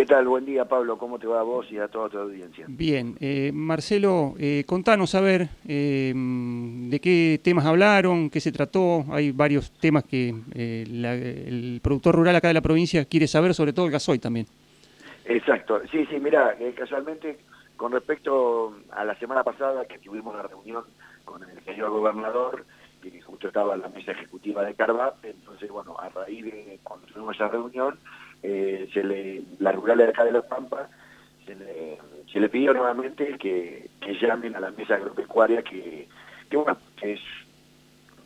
¿Qué tal? Buen día, Pablo. ¿Cómo te va a vos y a toda tu audiencia? Bien. Eh, Marcelo, eh, contanos a ver eh, de qué temas hablaron, qué se trató. Hay varios temas que eh, la- el productor rural acá de la provincia quiere saber, sobre todo el gasoil también. Exacto. Sí, sí, mira, casualmente, con respecto a la semana pasada que tuvimos la reunión con el señor gobernador, que justo estaba en la mesa ejecutiva de Carvap, entonces, bueno, a raíz de cuando tuvimos esa reunión, eh, se le, la rural de acá de Los Pampas, se le, se le pidió nuevamente que, que llamen a la mesa agropecuaria, que, que bueno, que es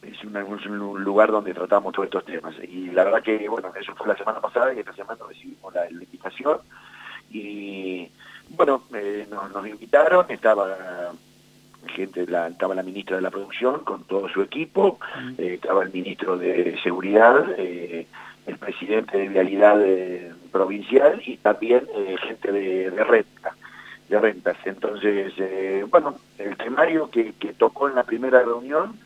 es, un lugar donde tratamos todos estos temas. Y la verdad que, bueno, eso fue la semana pasada y esta semana recibimos la, la invitación. Y, bueno, eh, nos, nos invitaron, estaba gente, la, estaba la ministra de la Producción con todo su equipo, eh, estaba el ministro de Seguridad, eh, el presidente de Vialidad eh, Provincial y también eh, gente de, de renta de rentas. Entonces, eh, bueno, el temario que, que tocó en la primera reunión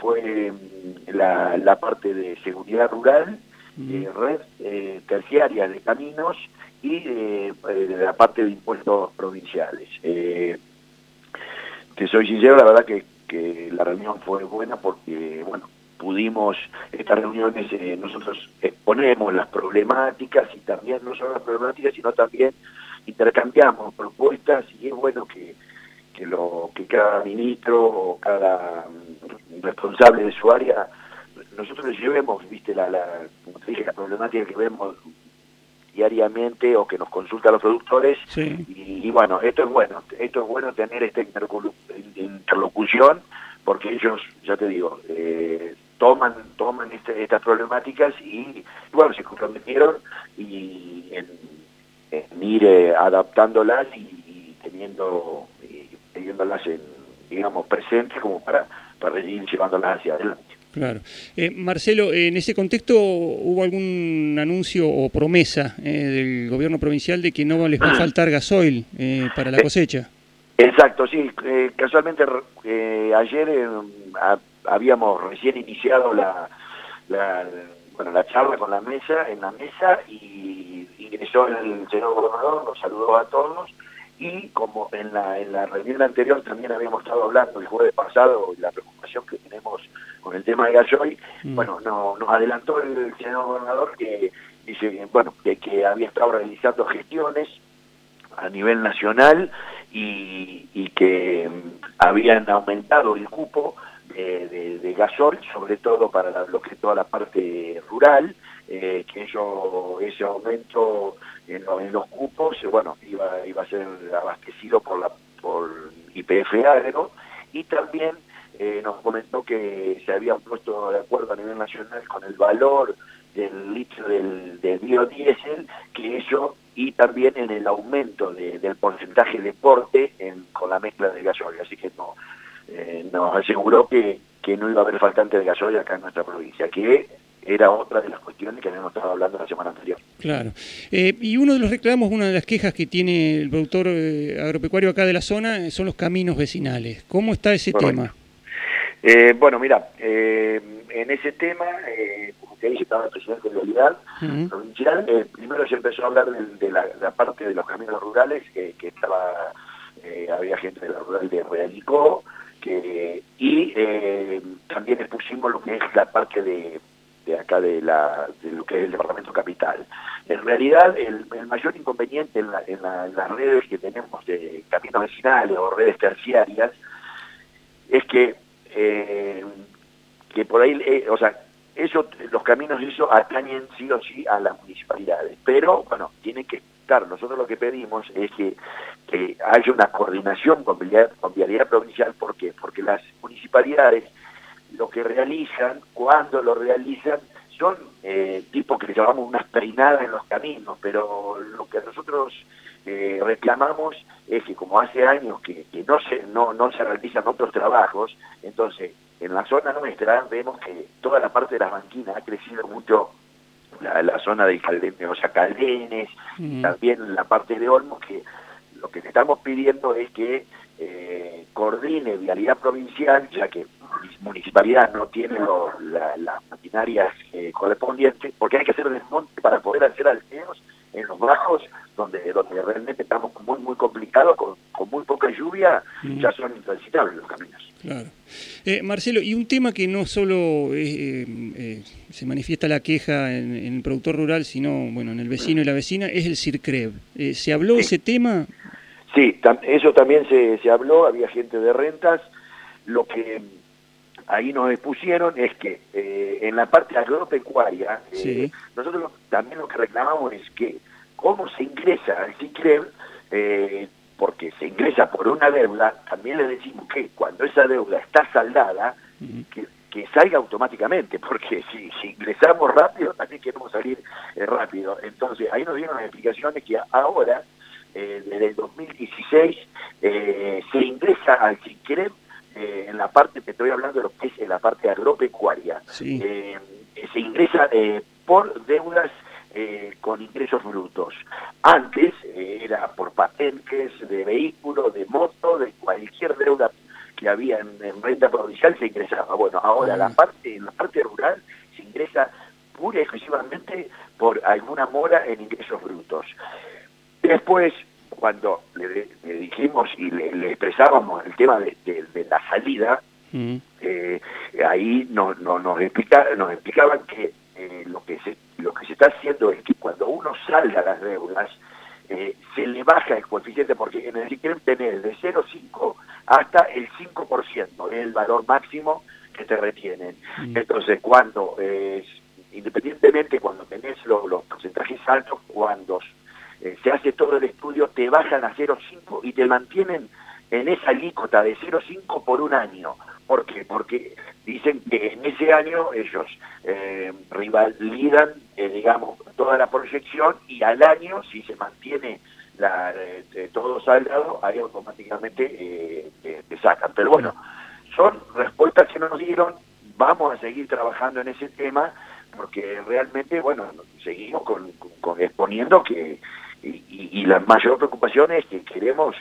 fue mm, la, la parte de seguridad rural, eh, red eh, terciaria de caminos y la parte de impuestos provinciales. Eh, te soy sincero, la verdad que, que la reunión fue buena porque, bueno, pudimos, estas reuniones eh, nosotros exponemos las problemáticas y también no solo las problemáticas, sino también intercambiamos propuestas y es bueno que, que lo que cada ministro o cada mm, responsable de su área nosotros les llevemos viste la, la como te dije la problemática que vemos diariamente o que nos consultan los productores Sí. y, y bueno esto es bueno esto es bueno tener esta interlocución porque ellos ya te digo eh, toman toman este- estas problemáticas y, bueno se comprometieron y en, en ir eh, adaptándolas y, y teniendo y teniéndolas en, digamos presentes como para para ir llevándolas hacia adelante Claro. Eh, Marcelo, en ese contexto, ¿hubo algún anuncio o promesa eh, del gobierno provincial de que no les va a faltar gasoil eh, para la cosecha? Exacto, sí. eh, casualmente eh, ayer eh, habíamos recién iniciado la, la, bueno, la charla con la mesa, en la mesa, y ingresó el señor gobernador, nos saludó a todos, y como en la, en la reunión anterior también habíamos estado hablando el jueves pasado, la preocupación que tenemos con el tema de gasoil, Mm. bueno, no, nos adelantó el señor gobernador que dice, bueno, de que había estado realizando gestiones a nivel nacional y, y que mm, habían aumentado el cupo de, de, gasol, sobre todo para la- lo que toda la parte rural, eh, que eso, ese aumento en, en los cupos, eh, bueno, iba, iba a ser abastecido por la por IPF Agro y también eh, nos comentó que se habían puesto de acuerdo a nivel nacional con el valor del litro del, del biodiesel, que eso, y también en el aumento de- del porcentaje de porte en- con la mezcla de gasoil. Así que no, eh, nos aseguró que, que no iba a haber faltante de gasoil acá en nuestra provincia, que era otra de las cuestiones que habíamos estado hablando la semana anterior. Claro. Eh, y uno de los reclamos, una de las quejas que tiene el productor eh, agropecuario acá de la zona eh, son los caminos vecinales. ¿Cómo está ese tema? Eh, bueno, mira, eh, en ese tema, eh, como te dije, estaba el presidente de Vialidad Ujú. provincial. Primero se empezó a hablar del- de, la, la parte de los caminos rurales, que, que estaba, eh, había gente de la rural de Realicó, que, y eh, también expusimos lo que es la parte de, de acá de, la, de lo que es el departamento capital. En realidad, el, mayor inconveniente en, la- en la- las redes que tenemos de caminos vecinales o redes terciarias es que eh, que por ahí, eh, o sea, eso, los caminos eso atañen sí o sí a las municipalidades, pero bueno, tienen que nosotros lo que pedimos es que, que haya una coordinación con vialidad, con vialidad provincial, ¿por qué? Porque las municipalidades lo que realizan, cuando lo realizan, son eh, tipo que le llamamos unas peinadas en los caminos, pero lo que nosotros eh, reclamamos es que como hace años que, que no se no, no se realizan otros trabajos, entonces en la zona nuestra vemos que toda la parte de las banquinas ha crecido mucho la, la zona de Caldenes, o sea, Caldenes, también la parte de Olmos, que lo que le estamos pidiendo es que eh, coordine Vialidad Provincial, ya que Municipalidad no tiene lo- la- las maquinarias eh, correspondientes, porque hay que hacer desmonte para poder hacer alteos en los bajos, donde, donde realmente estamos muy, muy complicados, con, con muy poca lluvia, ya son intransitables los caminos. Claro. Eh, Marcelo, y un tema que no solo eh, eh, se manifiesta la queja en, en el productor rural, sino bueno en el vecino y la vecina, es el CIRCREV. Eh, ¿Se habló de Sí. ese tema? Sí, tam- eso también se, se habló, había gente de rentas. Lo que ahí nos expusieron es que en la parte agropecuaria, eh, Sí. nosotros lo- también lo que reclamamos es que cómo se ingresa al CICREV, eh, porque se ingresa por una deuda, también le decimos que cuando esa deuda está saldada, que, que salga automáticamente, porque si, si ingresamos rápido, también queremos salir eh, rápido. Entonces, ahí nos dieron las explicaciones que ahora, eh, desde el 2016, eh, se ingresa al CICREM eh, en la parte, te estoy hablando de lo que es en la parte agropecuaria. Sí. Se ingresa eh, por deudas eh, con ingresos brutos. Antes eh, era por patentes de vehículo, de moto, de cualquier deuda que había en, en renta provincial se ingresaba. Bueno, ahora Ah. la parte en la parte rural se ingresa pura y exclusivamente por alguna mora en ingresos brutos. Después, cuando le, le dijimos y le, le expresábamos el tema de, de- de la salida, Ujú. eh, ahí no, no- nos, explica, nos explicaban que eh, lo que se lo que se está haciendo es que cuando uno salga las deudas eh, se le baja el coeficiente porque en el quieren tener de 0,5 hasta el 5% es el valor máximo que te retienen Mm. entonces cuando eh, independientemente cuando tenés lo- los porcentajes altos cuando eh, se hace todo el estudio te bajan a 0,5 y te mantienen en esa alícuota de 0,5 por un año. ¿Por qué? Porque dicen que en ese año ellos eh, rivalidan, eh, digamos, toda la proyección y al año, si se mantiene la, eh, eh, todo saldado, ahí automáticamente eh, eh, te sacan. Pero bueno, son respuestas que nos dieron, vamos a seguir trabajando en ese tema, porque realmente, bueno, seguimos con, exponiendo que, y, y- y la mayor preocupación es que queremos,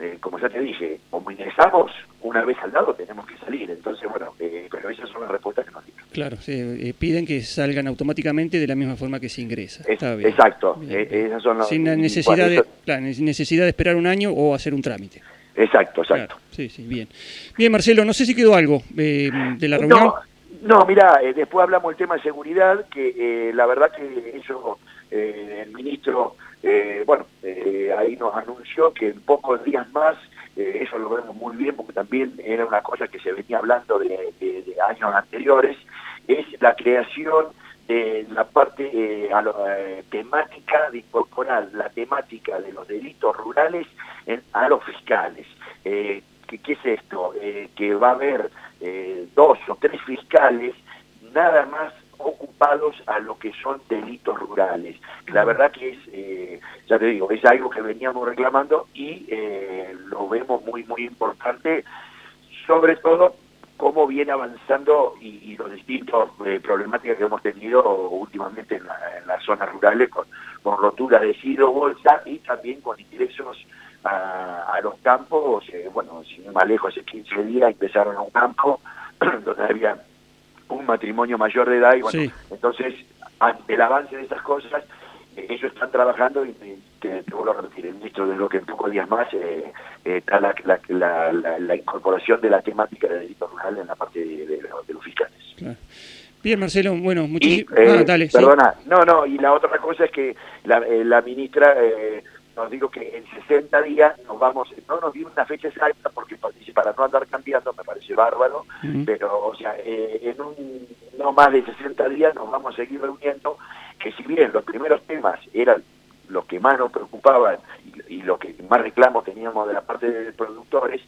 eh, como ya te dije, como ingresamos una vez al lado, tenemos que salir. Entonces, bueno, eh, pero esas son las respuestas que nos dieron. Claro, eh, piden que salgan automáticamente de la misma forma que se ingresa. Es- Está bien. exacto, Bien, eh, esas son las... Sin la necesidad de, necesidad de esperar un año o hacer un trámite. Exacto, exacto. Claro, sí, sí, bien. Bien, Marcelo, no sé si quedó algo eh, de la reunión. No, no mira, después hablamos del tema de seguridad, que eh, la verdad que eso, el ministro, eh, bueno, eh, ahí nos anunció que en pocos días más, eh, eso lo vemos muy bien, porque también era una cosa que se venía hablando de, de- de años anteriores, es la creación de la parte a lo- temática de incorporar la temática de los delitos rurales en- a los fiscales. ¿qué, qué es esto? Que va a haber dos o tres fiscales nada más ocupados a lo que son delitos rurales. La verdad que es, eh, ya te digo, es algo que veníamos reclamando y eh, lo vemos muy, muy importante, sobre todo cómo viene avanzando y, y los distintos eh, problemáticas que hemos tenido últimamente en, la- en las zonas rurales con, con rotura de sido bolsa y también con ingresos a, a los campos, eh, bueno, sin más lejos, hace 15 días empezaron a un campo donde había un matrimonio mayor de edad y bueno, Sí. entonces ante el avance de esas cosas ellos están trabajando y y te, te vuelvo a repetir, el ministro de lo que en pocos días más eh, eh, está la, la, la, la- la incorporación de la temática de delitos rurales en la parte de, de- de los fiscales. Claro. Bien, Marcelo, bueno, muchísimas... eh, ah, sí. perdona, no, no, y la otra cosa es que la, eh, la ministra eh, nos dijo que en 60 días nos vamos, no nos dio una fecha exacta porque para no andar cambiando, me parece bárbaro, pero o sea, eh, en un no más de 60 días nos vamos a seguir reuniendo, que si bien los primeros temas eran los que más nos preocupaban y, y lo que más reclamos teníamos de la parte de productores,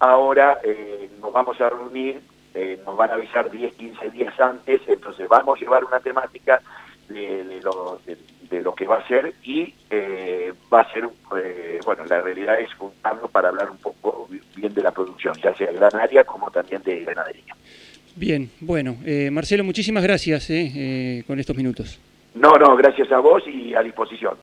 ahora eh, nos vamos a reunir, eh, nos van a avisar 10, 15 días antes, entonces vamos a llevar una temática de, de lo, de, de lo que va a ser y eh, va a ser, eh, bueno, la realidad es juntarnos para hablar un poco bien de la producción, ya sea granaria como también de ganadería. Bien, bueno, eh, Marcelo, muchísimas gracias eh, eh, con estos minutos. No, no, gracias a vos y a disposición.